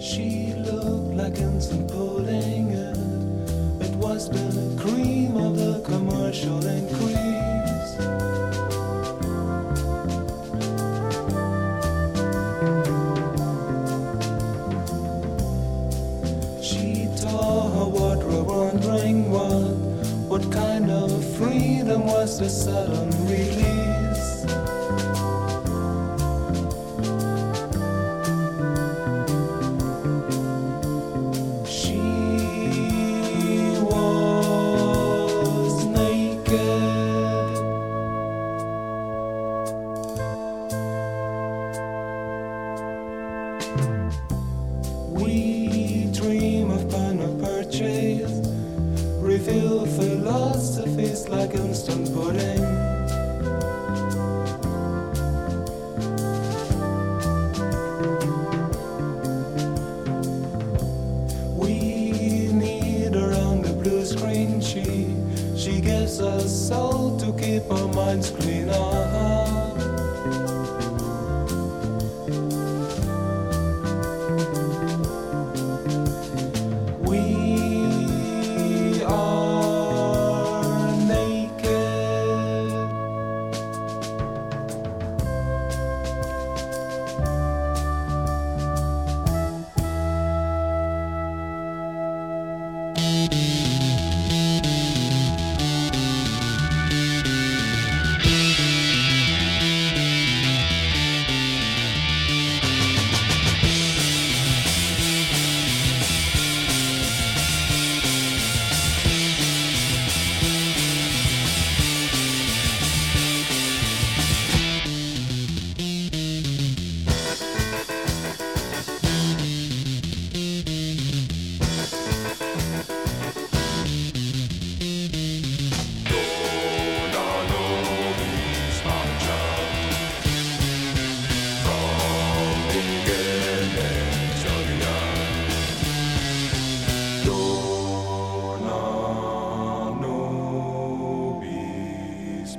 She looked like instant pudding, it was the cream of the commercial increase. She tore her wardrobe, wondering what, what kind of freedom was the sudden release. Reveal philosophies like instant pudding. We need her on the blue screen. She she gives us soul to keep our minds clean. Uh-huh.